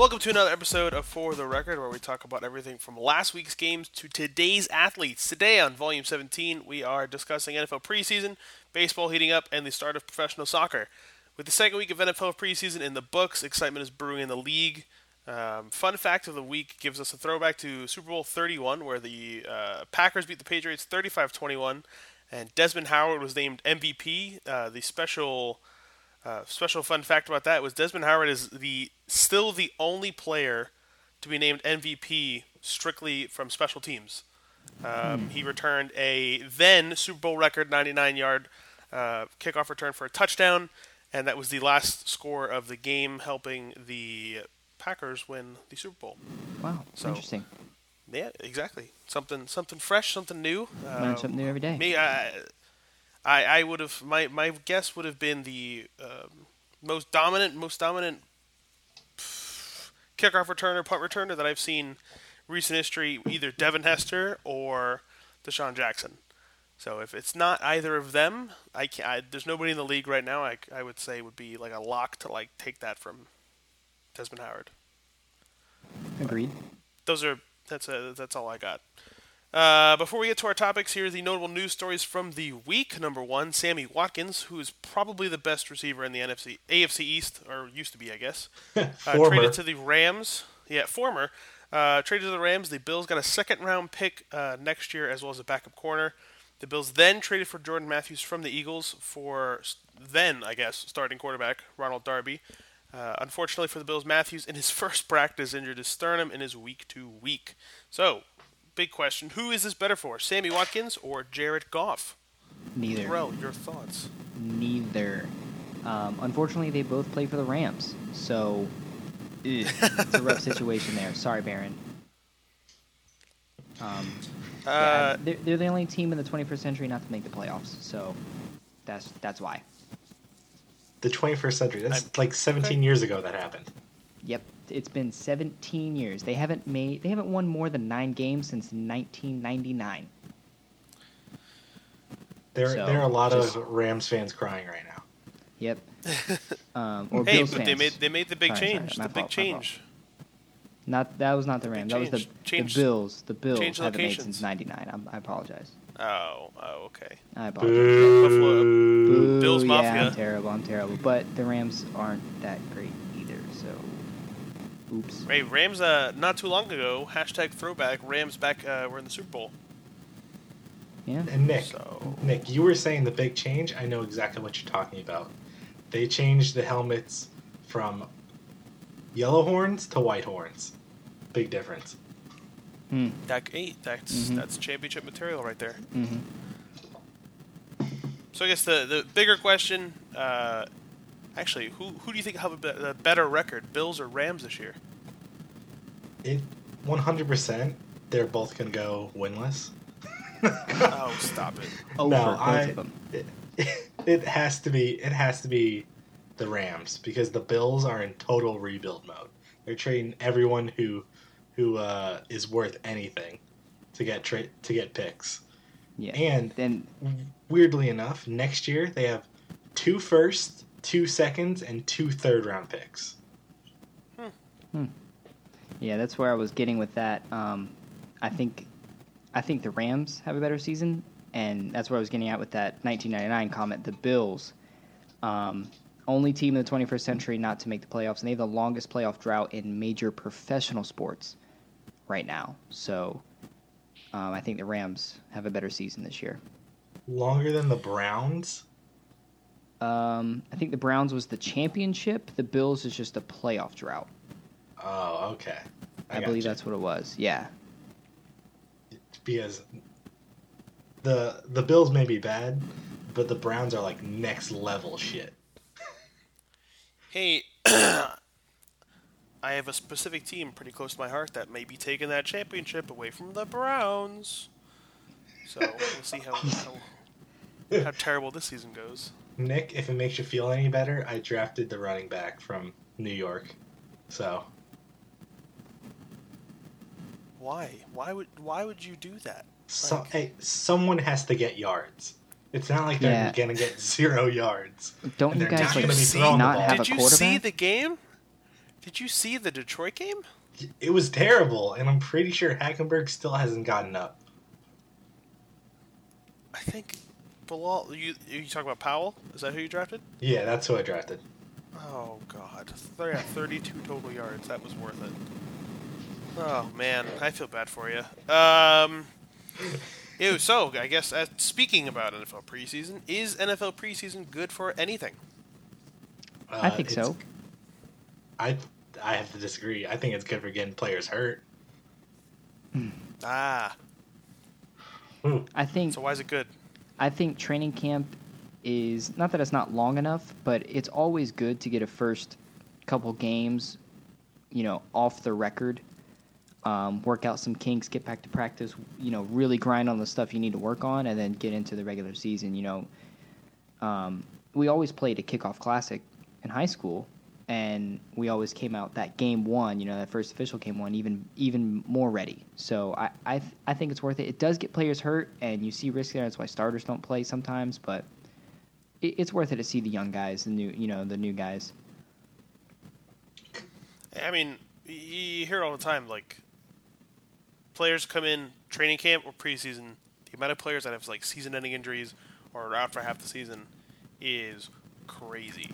Welcome to another episode of For the Record, where we talk about everything from last week's games to today's athletes. Today on Volume 17, we are discussing NFL preseason, baseball heating up, and the start of professional soccer. With the second week of NFL preseason in the books, excitement is brewing in the league. Um, fun fact of the week gives us a throwback to Super Bowl 31, where the uh, Packers beat the Patriots 35 21, and Desmond Howard was named MVP. Uh, the special uh, special fun fact about that was Desmond Howard is the still the only player to be named MVP strictly from special teams. Um, He returned a then Super Bowl record 99 yard uh, kickoff return for a touchdown, and that was the last score of the game, helping the Packers win the Super Bowl. Wow, So- interesting. Yeah, exactly. Something something fresh, something new. Learn Uh, something new every day. me, I, I, I would have my my guess would have been the um, most dominant, most dominant kickoff returner, punt returner that I've seen recent history. Either Devin Hester or DeSean Jackson. So if it's not either of them, I can I, There's nobody in the league right now. I, I would say would be like a lock to like take that from Desmond Howard. Agreed. Those are that's a, that's all I got. Uh, before we get to our topics, here are the notable news stories from the week. Number one, Sammy Watkins, who is probably the best receiver in the NFC AFC East, or used to be, I guess. Uh, traded to the Rams. Yeah, former. Uh, traded to the Rams. The Bills got a second round pick uh, next year, as well as a backup corner. The Bills then traded for Jordan Matthews from the Eagles for then, I guess, starting quarterback Ronald Darby. Uh, unfortunately for the Bills, Matthews in his first practice injured his sternum and is week to week. So, big question: Who is this better for, Sammy Watkins or Jared Goff? Neither. Terrell, your thoughts? Neither. Um, unfortunately, they both play for the Rams, so it's a rough situation there. Sorry, Baron. Um, yeah, Uh, they're, they're the only team in the 21st century not to make the playoffs, so that's that's why. The 21st century. That's I- like 17 okay. years ago that happened. Yep, it's been 17 years. They haven't made they haven't won more than nine games since 1999. There, So, there are a lot just- of Rams fans crying right now. Yep. Um, or hey, Bills but they made they made the big Sorry, sorry, change. my the big fault, my fault. change. Not that was not the big Rams. That was the, change. Change- the Bills. The Bills haven't made since '99. I'm, I apologize. Oh, oh, okay. I apologize. Buffalo- Boo. Boo, Bills yeah, Mafia. I'm terrible. I'm terrible. But the Rams aren't that great either. So, oops. Hey, Rams. Uh, not too long ago. Hashtag throwback. Rams back. Uh, were in the Super Bowl. Yeah. And Nick, So- Nick, you were saying the big change. I know exactly what you're talking about. They changed the helmets from yellow horns to white horns. Big difference. Hmm. That hey, that's Mhm. that's championship material right there. Mm-hmm. So I guess the the bigger question, uh, actually, who who do you think have a, be- a better record, Bills or Rams this year? It 100%. They're both gonna go winless. oh, stop it! Over No, both I- of them. it, it has to be it has to be the Rams because the Bills are in total rebuild mode. They're trading everyone who who uh, is worth anything to get tra- to get picks. Yeah. And then weirdly enough, next year they have two first, two seconds, and two third round picks. Yeah, that's where I was getting with that. Um, I think, I think the Rams have a better season, and that's where I was getting at with that 1999 comment. The Bills, um, only team in the 21st century not to make the playoffs, and they have the longest playoff drought in major professional sports right now. So, um, I think the Rams have a better season this year. Longer than the Browns. Um, I think the Browns was the championship. The Bills is just a playoff drought. Oh, okay. I, got believe you. that's what it was. Yeah. because the the Bills may be bad, but the Browns are like next level shit. Hey, I have a specific team pretty close to my heart that may be taking that championship away from the Browns. So we'll see how how, how terrible this season goes. Nick, if it makes you feel any better, I drafted the running back from New York. So Why? Why would why would you do that? so, Like- hey, someone has to get yards. It's not like they're Yeah. gonna get zero yards. Don't you guys like gonna be see- not have Did a you see the game? Did you see the Detroit game? It was terrible, and I'm pretty sure Hackenberg still hasn't gotten up. I think Bilal. You you talk about Powell? Is that who you drafted? Yeah, that's who I drafted. Oh God, yeah, 32 total yards. That was worth it. Oh man, I feel bad for you. Um, ew, so I guess uh, speaking about NFL preseason, is NFL preseason good for anything? Uh, I think so. I I have to disagree. I think it's good for getting players hurt. Ah, Ooh, I think so why is it good? I think training camp is not that it's not long enough, but it's always good to get a first couple games, you know, off the record. Um, work out some kinks, get back to practice, you know, really grind on the stuff you need to work on, and then get into the regular season. You know, um, we always played a kickoff classic in high school, and we always came out that game one, you know, that first official game one, even even more ready. So I I, th- I think it's worth it. It does get players hurt, and you see risk there. That's why starters don't play sometimes, but it, it's worth it to see the young guys, the new you know the new guys. I mean, you hear all the time. Like players come in training camp or preseason. The amount of players that have like season-ending injuries or out for half the season is crazy.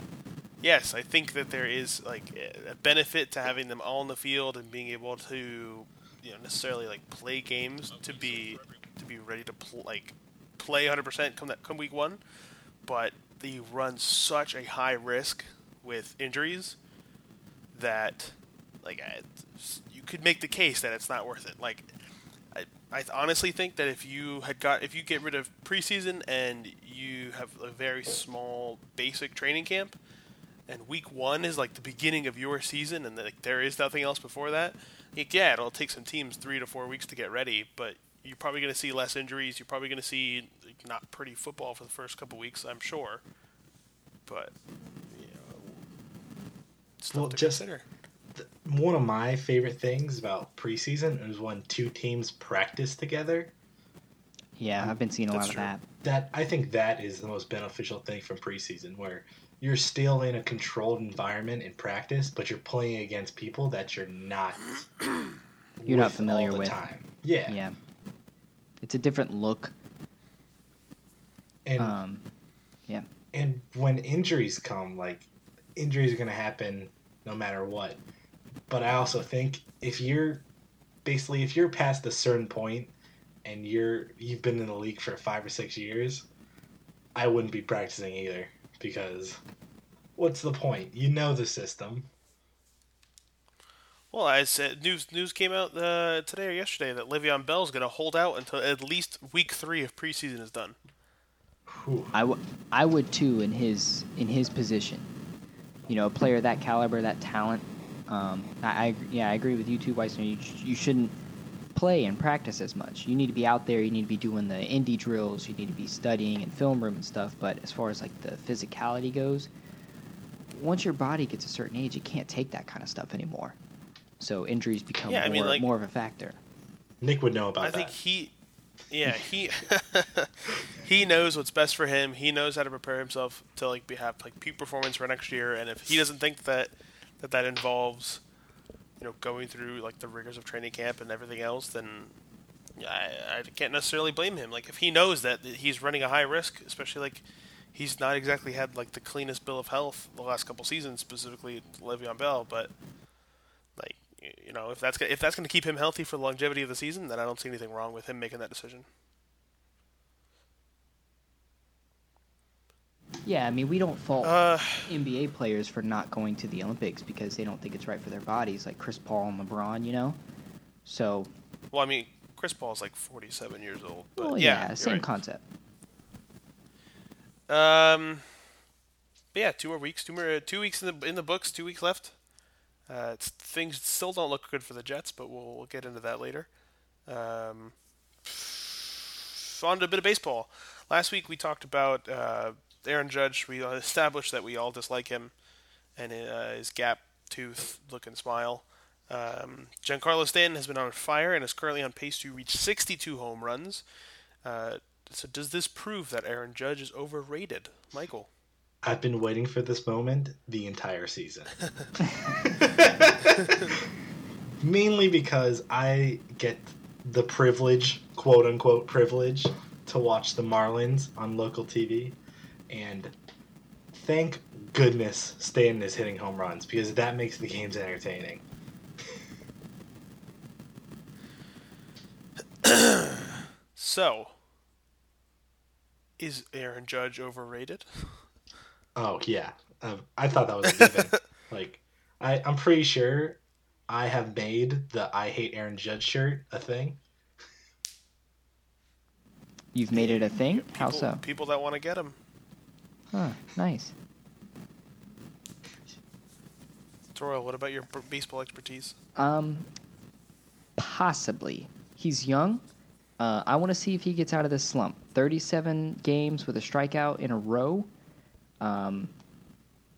Yes, I think that there is like a benefit to having them all in the field and being able to, you know, necessarily like play games to be to be ready to pl- like play 100% come that come week one. But they run such a high risk with injuries that like I, you could make the case that it's not worth it. Like I, I honestly think that if you had got if you get rid of preseason and you have a very small basic training camp and week one is like the beginning of your season and like there is nothing else before that like, yeah it'll take some teams three to four weeks to get ready but you're probably going to see less injuries you're probably going to see like, not pretty football for the first couple weeks i'm sure but you know, stuff Well, to just- consider th- one of my favorite things about preseason is when two teams practice together. Yeah, I've been seeing a That's lot true. of that. That I think that is the most beneficial thing from preseason, where you're still in a controlled environment in practice, but you're playing against people that you're not You're not familiar all the with. Time. Yeah, Yeah, it's a different look. and Um, yeah, and when injuries come, like injuries are going to happen no matter what. But I also think if you're basically if you're past a certain point and you're you've been in the league for five or six years, I wouldn't be practicing either because what's the point? You know the system. Well, I said news news came out uh, today or yesterday that Le'Veon Bell's going to hold out until at least week three of preseason is done. Whew. I, w- I would too in his in his position. You know, a player that caliber, that talent. Um, I, I yeah, I agree with you too, Weissner. You, sh- you shouldn't play and practice as much. You need to be out there. You need to be doing the indie drills. You need to be studying in film room and stuff. But as far as like the physicality goes, once your body gets a certain age, it can't take that kind of stuff anymore. So injuries become Yeah, I more, mean, like- more of a factor. Nick would know about I that. I think he, yeah, he he knows what's best for him. He knows how to prepare himself to like be, have like peak performance for next year. And if he doesn't think that that that involves, know, going through like the rigors of training camp and everything else, then I, I can't necessarily blame him. Like if he knows that he's running a high risk, especially like he's not exactly had like the cleanest bill of health the last couple seasons, specifically Le'Veon Bell, but like you know if that's if that's going to keep him healthy for the longevity of the season, then I don't see anything wrong with him making that decision. Yeah, I mean, we don't fault Uh, NBA players for not going to the Olympics because they don't think it's right for their bodies, like Chris Paul and LeBron, you know. So, well, I mean, Chris Paul's like 47 years old, but well, yeah, yeah, same right. concept. Um, but yeah, two more weeks, two more, two weeks in the in the books, two weeks left. Uh, it's, things still don't look good for the Jets, but we'll, we'll get into that later. Um, on to a bit of baseball. Last week we talked about uh, Aaron Judge. We established that we all dislike him and uh, his gap tooth looking smile. Um, Giancarlo Stanton has been on fire and is currently on pace to reach 62 home runs. Uh, so does this prove that Aaron Judge is overrated, Michael? I've been waiting for this moment the entire season. Mainly because I get the privilege, quote unquote privilege, to watch the Marlins on local TV. And thank goodness Stanton is hitting home runs because that makes the games entertaining. So, is Aaron Judge overrated? Oh yeah, um, I thought that was a given. like, I I'm pretty sure I have made the I hate Aaron Judge shirt a thing. You've made it a thing? People, How so? People that want to get him. Huh, nice. Doyle, what about your baseball expertise? Um, possibly. He's young. Uh, I want to see if he gets out of this slump. 37 games with a strikeout in a row. Um,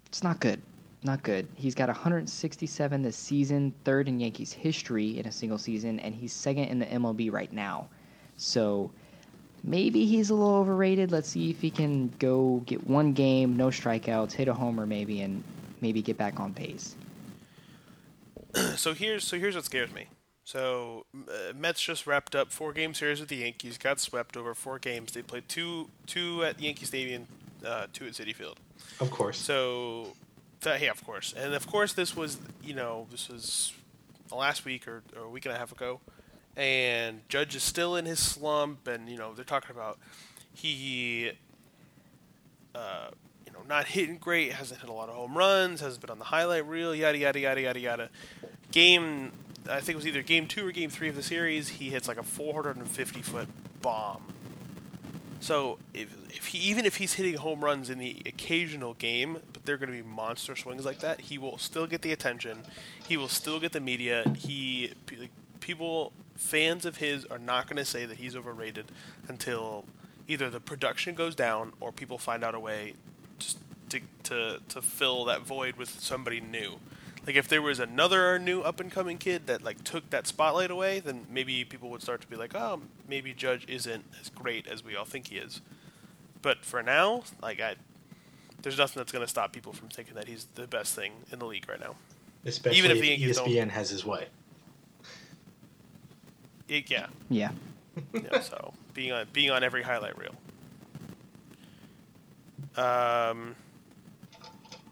it's not good. Not good. He's got 167 this season, third in Yankees history in a single season, and he's second in the MLB right now. So maybe he's a little overrated. Let's see if he can go get one game, no strikeouts, hit a homer maybe, and maybe get back on pace. so here's so here's what scares me. So uh, Mets just wrapped up four game series with the Yankees. Got swept over four games. They played two two at Yankee Stadium, uh, two at Citi Field. Of course. So, th- yeah, of course, and of course, this was you know this was last week or, or a week and a half ago, and Judge is still in his slump, and you know they're talking about he, uh, you know, not hitting great, hasn't hit a lot of home runs, hasn't been on the highlight reel, yada yada yada yada yada. Game, I think it was either game two or game three of the series. He hits like a 450 foot bomb. So if, if he even if he's hitting home runs in the occasional game, but they're going to be monster swings like that, he will still get the attention. He will still get the media. He like, people fans of his are not going to say that he's overrated until either the production goes down or people find out a way just to to to fill that void with somebody new. Like if there was another new up and coming kid that like took that spotlight away, then maybe people would start to be like, oh, maybe Judge isn't as great as we all think he is. But for now, like I, there's nothing that's going to stop people from thinking that he's the best thing in the league right now. Especially Even if if, the Yankees don't- ESPN has his way. It, yeah, Yeah. yeah. So being on being on every highlight reel. Um.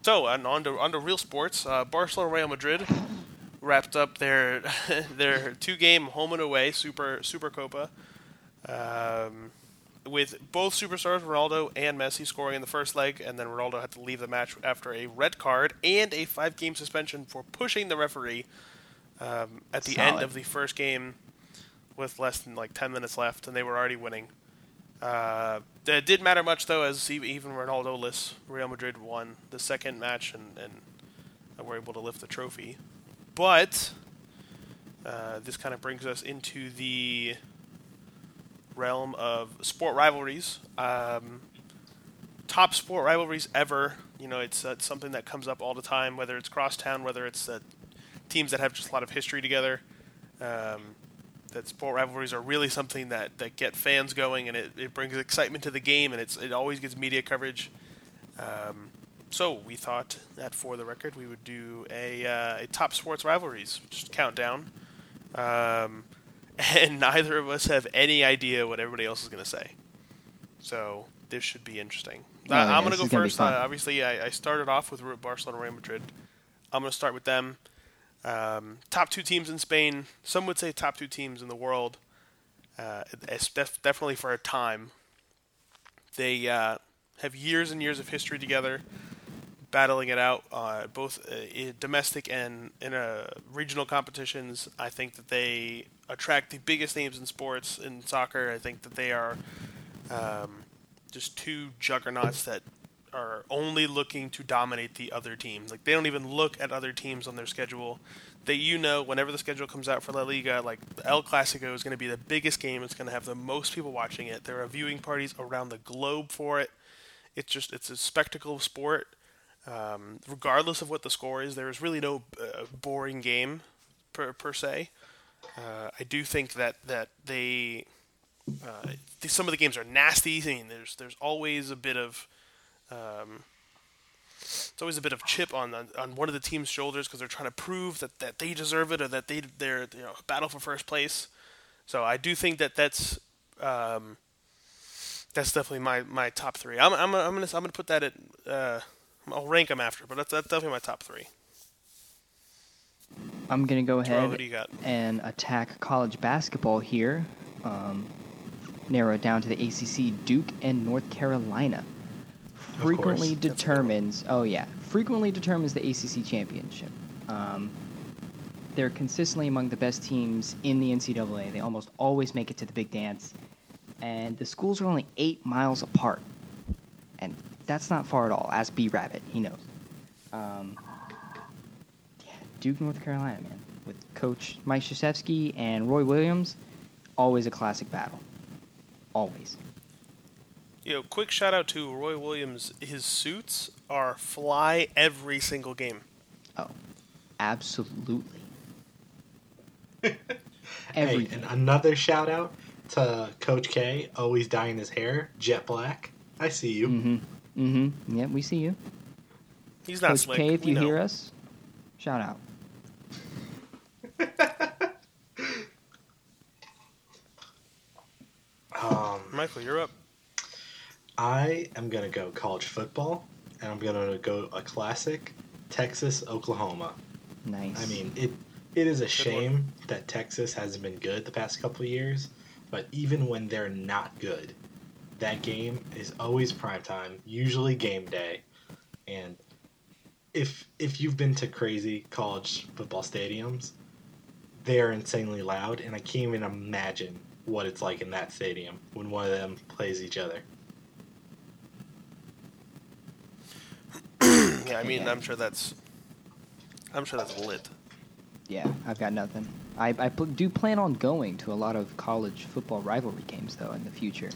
So and on to on to real sports. Uh, Barcelona Real Madrid wrapped up their their two game home and away Super Super Copa. Um, with both superstars Ronaldo and Messi scoring in the first leg, and then Ronaldo had to leave the match after a red card and a five game suspension for pushing the referee um, at the end of the first game with less than like 10 minutes left, and they were already winning. Uh, it didn't matter much though, as even Ronaldo-less Real Madrid won the second match and, and were able to lift the trophy. But uh, this kind of brings us into the realm of sport rivalries. Um, top sport rivalries ever. You know, it's, uh, it's something that comes up all the time, whether it's crosstown, whether it's uh, teams that have just a lot of history together. Um, that sport rivalries are really something that, that get fans going and it, it brings excitement to the game and it's it always gets media coverage. Um, so we thought that for the record we would do a, uh, a top sports rivalries just countdown, um, and neither of us have any idea what everybody else is going to say. So this should be interesting. Oh, I- yeah, I'm going to go is gonna be first. Uh, obviously, I, I started off with Barcelona, Real Madrid. I'm going to start with them. Um, top two teams in Spain. Some would say top two teams in the world. Uh, def- definitely for a time. They uh, have years and years of history together, battling it out, uh, both uh, domestic and in uh, regional competitions. I think that they attract the biggest names in sports in soccer. I think that they are um, just two juggernauts that are only looking to dominate the other team. Like they don't even look at other teams on their schedule. They, you know, whenever the schedule comes out for La Liga, like El Clasico is going to be the biggest game. It's going to have the most people watching it. There are viewing parties around the globe for it. It's just it's a spectacle of sport. Um, regardless of what the score is, there is really no uh, boring game per, per se. Uh, I do think that that they uh, some of the games are nasty. I mean, there's there's always a bit of um, it's always a bit of chip on the, on one of the team's shoulders because they're trying to prove that, that they deserve it or that they they're you know battle for first place. So I do think that that's um, that's definitely my, my top three. I'm I'm I'm gonna I'm gonna put that at uh, I'll rank them after, but that's that's definitely my top three. I'm gonna go ahead who do you got? and attack college basketball here. Um, narrow it down to the ACC, Duke and North Carolina. Frequently course. That's a good one. determines. Oh yeah, frequently determines the ACC championship. Um, they're consistently among the best teams in the NCAA. They almost always make it to the big dance, and the schools are only eight miles apart, and that's not far at all. Ask B Rabbit, he knows. Um, yeah, Duke, North Carolina, man, with Coach Mike Krzyzewski and Roy Williams, always a classic battle. Always. You know, quick shout out to Roy Williams. His suits are fly every single game. Oh, absolutely. Hey, and another shout out to Coach K, always dyeing his hair jet black. I see you. Mm-hmm. Mm-hmm. Yeah, we see you. He's not Coach slick. K, if you know. hear us, shout out. Um, Michael, you're up. I am gonna go college football, and I'm gonna go a classic, Texas Oklahoma. Nice. I mean it. It is a one. shame that Texas hasn't been good the past couple of years, but even when they're not good, that game is always prime time, usually game day, and if if you've been to crazy college football stadiums, they are insanely loud, and I can't even imagine what it's like in that stadium when one of them plays each other. Yeah, I mean, Yeah. I'm sure that's, I'm sure that's lit. yeah, I've got nothing. I, I pl- do plan on going to a lot of college football rivalry games though in the future.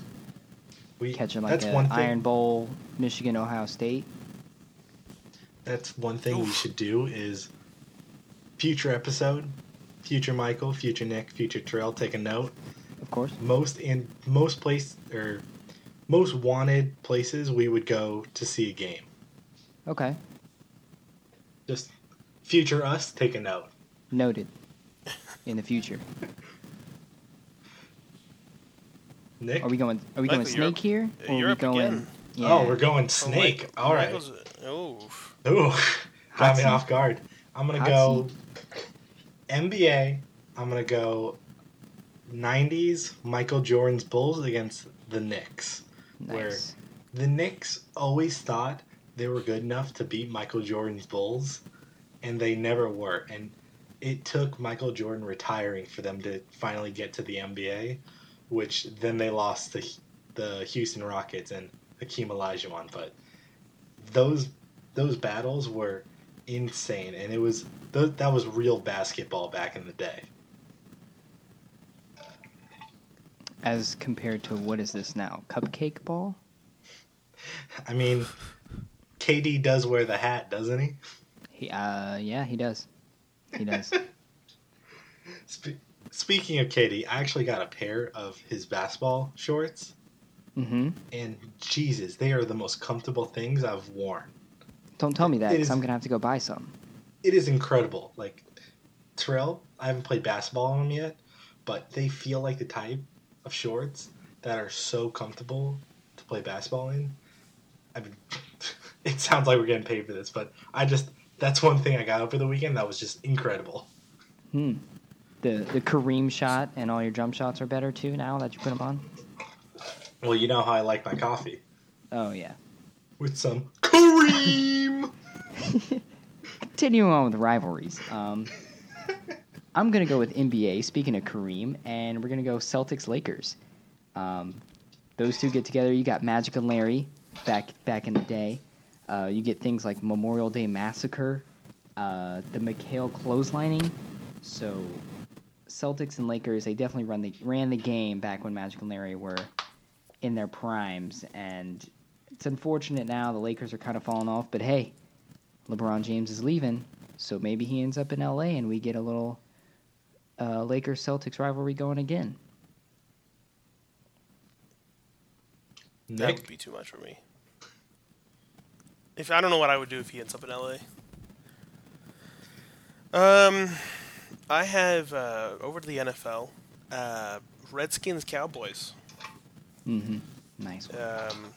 We Catching like that's a one. Iron Bowl, Michigan, Ohio State. That's one thing we should do is future episode, future Michael, future Nick, future Terrell. Take a note. Of course. Most in most place or most wanted places we would go to see a game. Okay. Just future us. Take a note. Noted. In the future. Nick. Are we going? Are we going you're snake here? Or you're we up going? again. Yeah. Oh, we're going snake. Mike- All right. Michael's, oh, Ooh, Hot got me seat. off guard. I'm gonna Hot go NBA. I'm gonna go 90s Michael Jordan's Bulls against the Knicks. where- Nice. The Knicks always thought they were good enough to beat Michael Jordan's Bulls, and they never were. And it took Michael Jordan retiring for them to finally get to the NBA, which then they lost to the Houston Rockets and Hakeem Olajuwon. But those those battles were insane, and it was th- that was real basketball back in the day. As compared to what is this now? Cupcake ball? I mean, KD does wear the hat, doesn't he? He, uh, yeah, he does. He does. Spe- speaking of KD, I actually got a pair of his basketball shorts, mm-hmm. and Jesus, they are the most comfortable things I've worn. Don't tell me that, because I'm gonna have to go buy some. It is incredible. Like Terrell, I haven't played basketball on them yet, but they feel like the type of shorts that are so comfortable to play basketball in. I mean, it sounds like we're getting paid for this, but I just that's one thing I got over the weekend that was just incredible. Hmm. The the Kareem shot and all your jump shots are better too now that you put them on. Well, you know how I like my coffee Oh yeah. with some Kareem. Continuing on with rivalries. Um, I'm gonna go with NBA. Speaking of Kareem, and we're gonna go Celtics Lakers. Um, those two get together. You got Magic and Larry back back in the day. Uh, you get things like Memorial Day Massacre, uh, the McHale clotheslining. So Celtics and Lakers, they definitely run the ran the game back when Magic and Larry were in their primes, and it's unfortunate now the Lakers are kind of falling off. But hey, LeBron James is leaving, so maybe he ends up in LA and we get a little uh, Lakers Celtics rivalry going again. that would be too much for me. If I don't know what I would do if he ends up in LA. Um, I have uh, over to the NFL. Uh, Redskins Cowboys. Mm-hmm. Nice. One. Um,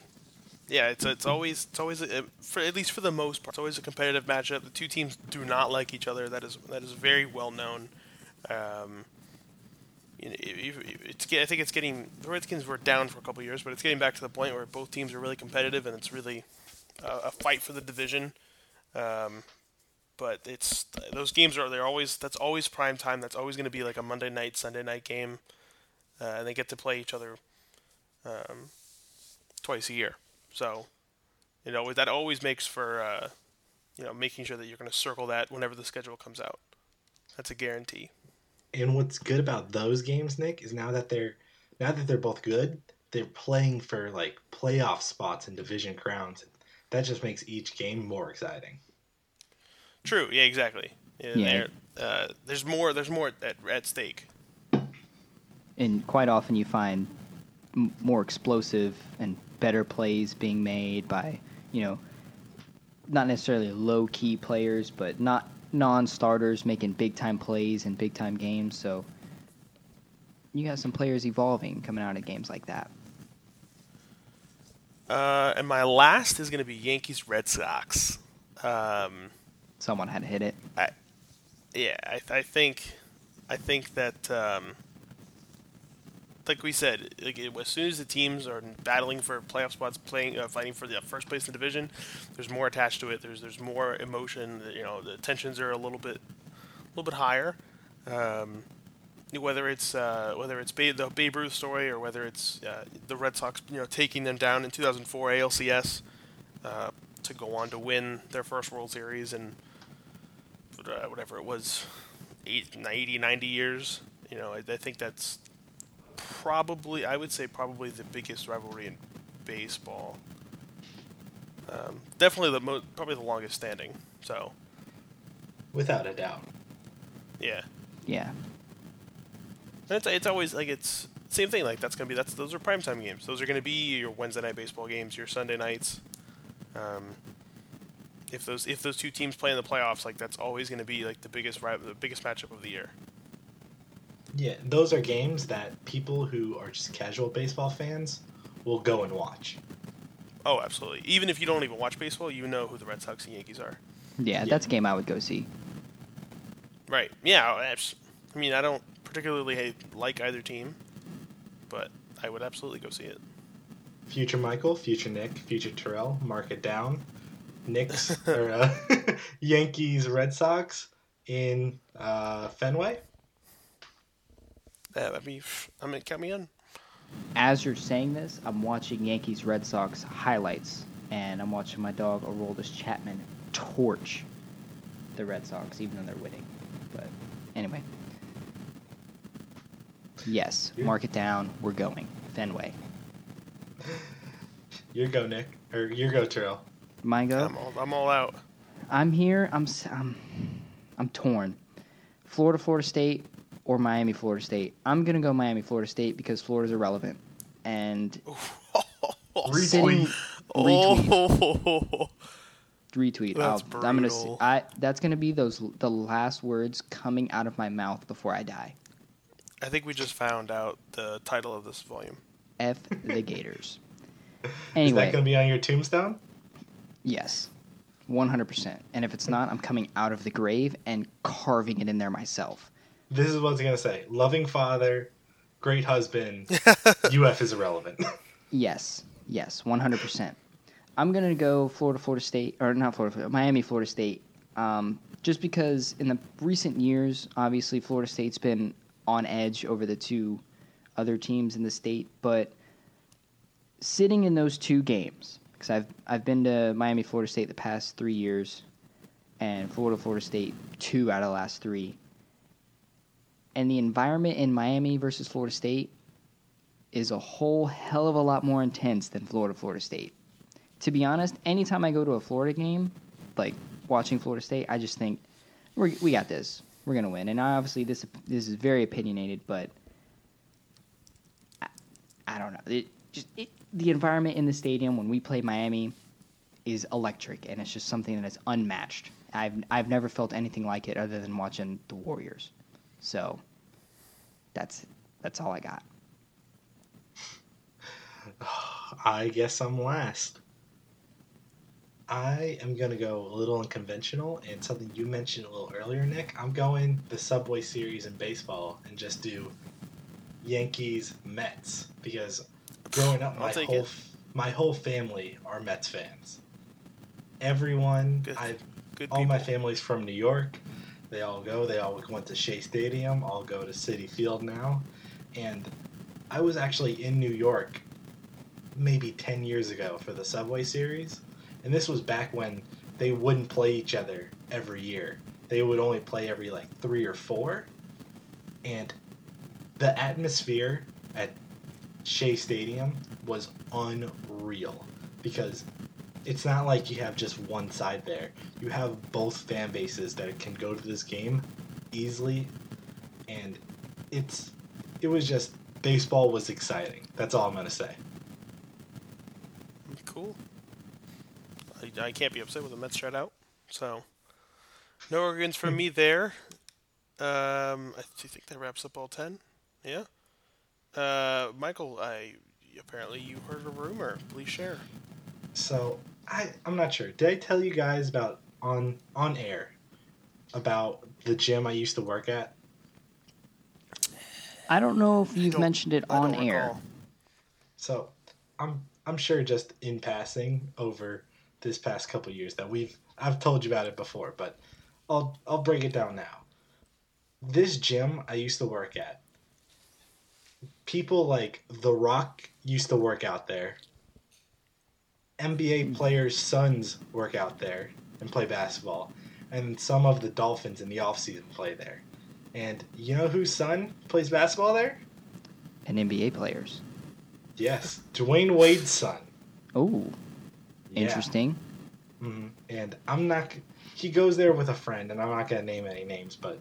yeah, it's it's always it's always a, for at least for the most part, it's always a competitive matchup. The two teams do not like each other. That is that is very well known. Um, you know, it's I think it's getting the Redskins were down for a couple years, but it's getting back to the point where both teams are really competitive and it's really a, fight for the division. Um, but it's those games are they're always that's always prime time. That's always going to be like a Monday night, Sunday night game, uh, and they get to play each other um, twice a year. So, you know, that always makes for, uh, you know, making sure that you're going to circle that whenever the schedule comes out. That's a guarantee. And what's good about those games, Nick, is now that they're now that they're both good, they're playing for like playoff spots and division crowns. That just makes each game more exciting. True. Yeah. Exactly. Yeah. yeah. Uh, there's more. There's more at, at stake. And quite often you find m- more explosive and better plays being made by, you know, not necessarily low key players, but not non starters making big time plays in big time games. So you got some players evolving coming out of games like that. Uh, and my last is going to be Yankees Red Sox. Um, Someone had to hit it. I, yeah, I, I think, I think that um, like we said, like it, as soon as the teams are battling for playoff spots, playing, uh, fighting for the first place in the division, there's more attached to it. There's there's more emotion. You know, the tensions are a little bit, a little bit higher. Um, whether it's uh, whether it's Babe, the Babe Ruth story or whether it's uh, the Red Sox, you know, taking them down in 2004 ALCS uh, to go on to win their first World Series in uh, whatever it was, 80, 90 years. You know, I, I think that's probably, I would say, probably the biggest rivalry in baseball. Um, definitely the mo- probably the longest standing. So, without a doubt. Yeah. Yeah. And it's it's always like it's same thing. Like that's gonna be that's those are primetime games. Those are gonna be your Wednesday night baseball games, your Sunday nights. Um, if those if those two teams play in the playoffs, like that's always gonna be like the biggest the biggest matchup of the year. Yeah, those are games that people who are just casual baseball fans will go and watch. Oh, absolutely. Even if you don't even watch baseball, you know who the Red Sox and Yankees are. Yeah, yeah. that's a game I would go see. Right. Yeah. I mean, I don't particularly like either team, but I would absolutely go see it. Future Michael, future Nick, future Terrell, mark it down. Knicks or uh, Yankees, Red Sox in uh, Fenway. Yeah, that'd be. I mean, count me in. As you're saying this, I'm watching Yankees Red Sox highlights, and I'm watching my dog Aroldis Chapman torch the Red Sox, even though they're winning. But anyway, yes, mark it down. We're going Fenway. Your go, Nick, or your go, Terrell. My go. I'm all, I'm all out. I'm here. I'm I'm I'm torn. Florida, Florida State or Miami, Florida State. I'm gonna go Miami, Florida State because Florida's irrelevant. And retweet, oh. retweet, retweet. That's I'll, I'm gonna. I that's gonna be those the last words coming out of my mouth before I die. I think we just found out the title of this volume. F the Gators. Anyway, is that gonna be on your tombstone? Yes. 100%. And if it's not, I'm coming out of the grave and carving it in there myself this is what I was gonna say. Loving father, great husband. UF is irrelevant. yes, yes, one hundred percent. I'm gonna go Florida, Florida State, or not Florida, Florida Miami, Florida State. Um, just because in the recent years, obviously Florida State's been on edge over the two other teams in the state, but sitting in those two games, because I've I've been to Miami, Florida State the past three years, and Florida, Florida State two out of the last three and the environment in Miami versus Florida State is a whole hell of a lot more intense than Florida Florida State. To be honest, anytime I go to a Florida game, like watching Florida State, I just think we we got this. We're gonna win. And I obviously, this this is very opinionated, but I, I don't know. It just it, the environment in the stadium when we play Miami, is electric, and it's just something that is unmatched. I've I've never felt anything like it other than watching the Warriors. So that's that's all I got. I guess I'm last. I am going to go a little unconventional and something you mentioned a little earlier, Nick. I'm going the Subway Series in baseball and just do Yankees Mets because growing up, my whole it. my whole family are Mets fans. Everyone, Good. I Good all people. my family's from New York. They all go. They all went to Shea Stadium. All go to Citi Field now. And I was actually in New York maybe 10 years ago for the Subway Series. And this was back when they wouldn't play each other every year. They would only play every like three or four. And the atmosphere at Shea Stadium was unreal because it's not like you have just one side there. You have both fan bases that can go to this game easily, and it's it was just baseball was exciting. That's all I'm gonna say. Cool. I, I can't be upset with the Mets shut out. So, no organs for me there. Um, I th- think that wraps up all ten. Yeah. Uh, Michael, I apparently you heard a rumor. Please share. So I I'm not sure. Did I tell you guys about on on air about the gym I used to work at? I don't know if you've mentioned it on air. So I'm I'm sure just in passing over this past couple years that we've I've told you about it before, but I'll I'll break it down now. This gym I used to work at. People like The Rock used to work out there. NBA hmm. players' sons work out there and play basketball. And some of the Dolphins in the offseason play there. And you know whose son plays basketball there? And NBA players. Yes, Dwyane Wade's son. Oh, Yeah. interesting. Mhm. And I'm not. He goes there with a friend, and I'm not gonna name any names, but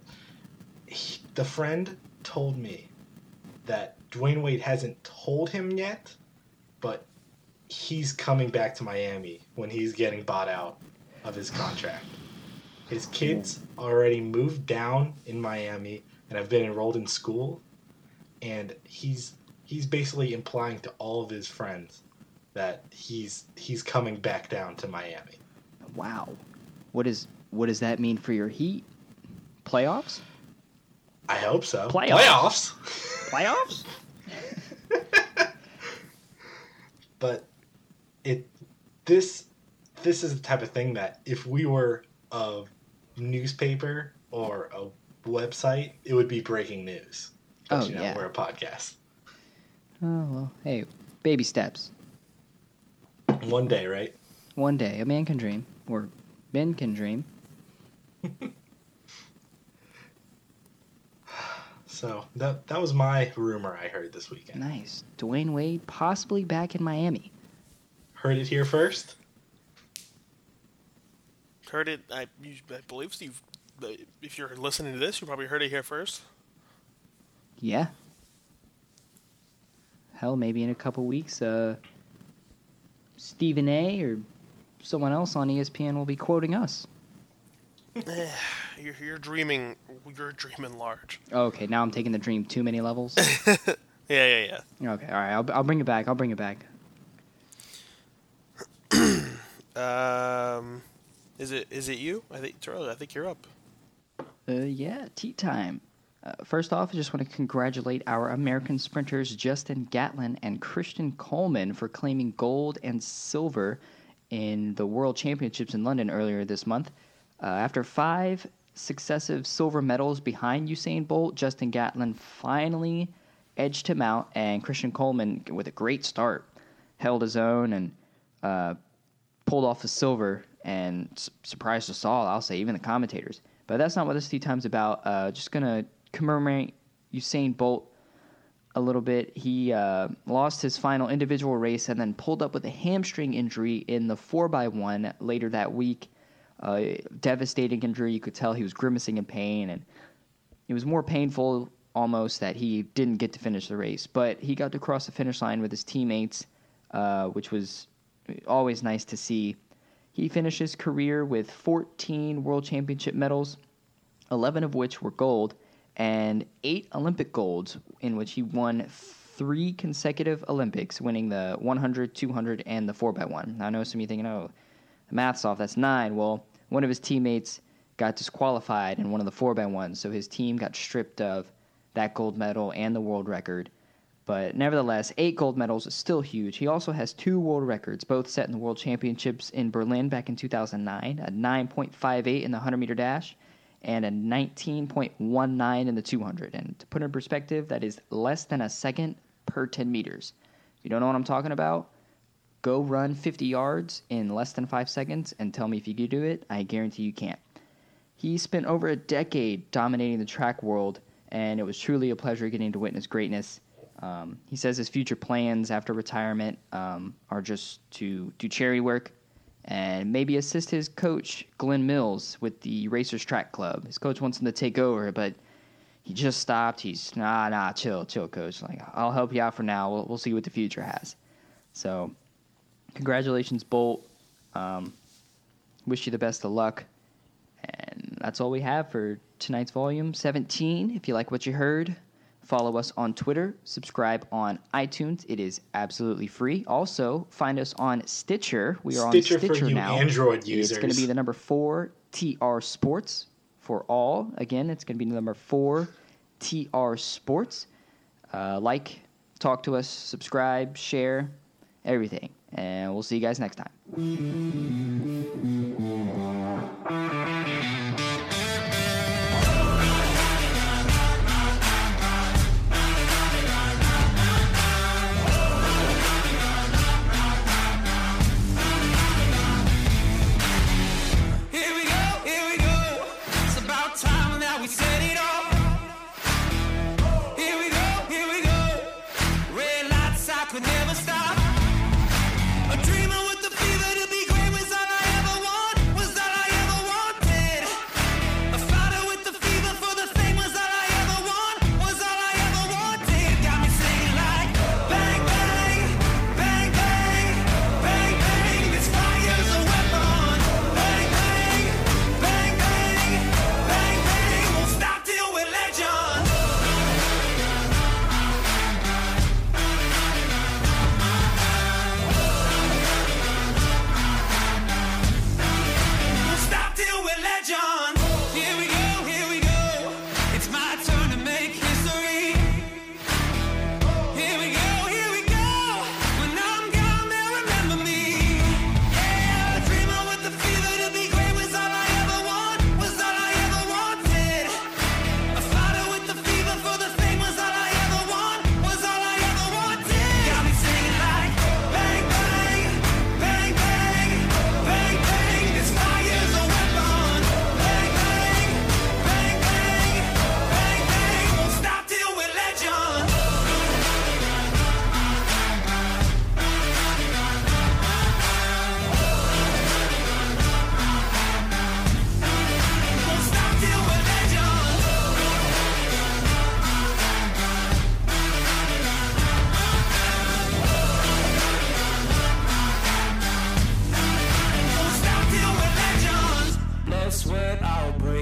he, the friend told me that Dwyane Wade hasn't told him yet, but he's coming back to Miami when he's getting bought out of his contract. His kids already moved down in Miami and have been enrolled in school, and he's he's basically implying to all of his friends that he's he's coming back down to Miami. Wow. What is what does that mean for your Heat? Playoffs? I hope so. Playoffs. Playoffs. Playoffs? but it this this is the type of thing that if we were a newspaper or a website, it would be breaking news. But Oh, you know, yeah. we're a podcast. Oh well, hey, baby steps. One day, right? One day, a man can dream, or men can dream. So that that was my rumor I heard this weekend. Nice. Dwyane Wade possibly back in Miami. Heard it here first. Heard it. I, you, I believe Steve. If you're listening to this, you probably heard it here first. Yeah. Hell, maybe in a couple weeks, uh, Stephen A. or someone else on ESPN will be quoting us. You're, you're dreaming. You're dreaming large. Okay, now I'm taking the dream too many levels. Yeah, yeah, yeah. okay, all right, I'll, I'll bring it back. I'll bring it back. Um, is it is it you? I think Charlie. I think you're up. Uh, yeah, tea time. Uh, first off, I just want to congratulate our American sprinters Justin Gatlin and Christian Coleman for claiming gold and silver in the World Championships in London earlier this month. Uh, after five successive silver medals behind Usain Bolt, Justin Gatlin finally edged him out, and Christian Coleman, with a great start, held his own and uh, pulled off the silver and s- surprised us all. I'll say even the commentators. But that's not what this tea time's about. Uh, just gonna commemorate Usain Bolt a little bit. He uh, lost his final individual race and then pulled up with a hamstring injury in the four x one later that week. Uh, devastating injury. You could tell he was grimacing in pain, and it was more painful almost that he didn't get to finish the race. But he got to cross the finish line with his teammates, uh, which was always nice to see. He finished his career with 14 World Championship medals, 11 of which were gold, and eight Olympic golds, in which he won three consecutive Olympics, winning the 100, 200, and the 4x1. Now, I know some of you thinking, oh, the math's off, that's nine. Well, one of his teammates got disqualified in one of the 4x1s, so his team got stripped of that gold medal and the world record. But nevertheless, eight gold medals is still huge. He also has two world records, both set in the World Championships in Berlin back in 2009 a 9.58 in the 100 meter dash and a 19.19 in the 200. And to put it in perspective, that is less than a second per 10 meters. If you don't know what I'm talking about, go run 50 yards in less than five seconds and tell me if you can do it. I guarantee you can't. He spent over a decade dominating the track world, and it was truly a pleasure getting to witness greatness. Um, he says his future plans after retirement um, are just to do charity work and maybe assist his coach, Glen Mills, with the Racers Track Club. His coach wants him to take over, but he just stopped. He's, nah, nah, chill, chill, coach. Like, I'll help you out for now. We'll, we'll see what the future has. So, congratulations, Bolt. Um, wish you the best of luck. And that's all we have for tonight's volume 17. If you like what you heard, Follow us on Twitter, subscribe on iTunes. It is absolutely free. Also, find us on Stitcher. We are Stitcher on Stitcher for you now. Android users. It's going to be the number four TR Sports for all. Again, it's going to be the number four TR Sports. Uh, like, talk to us, subscribe, share, everything. And we'll see you guys next time.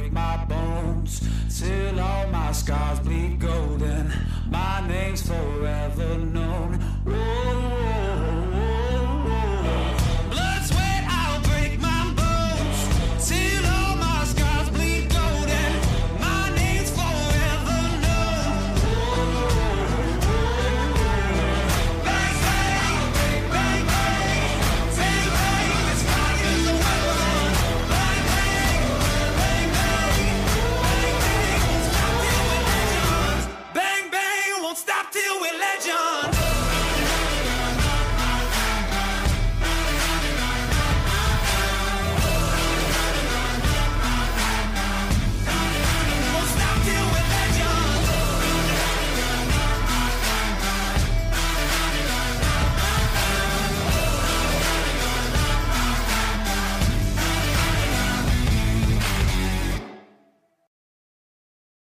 break my bones till all my scars bleed golden. My name's forever.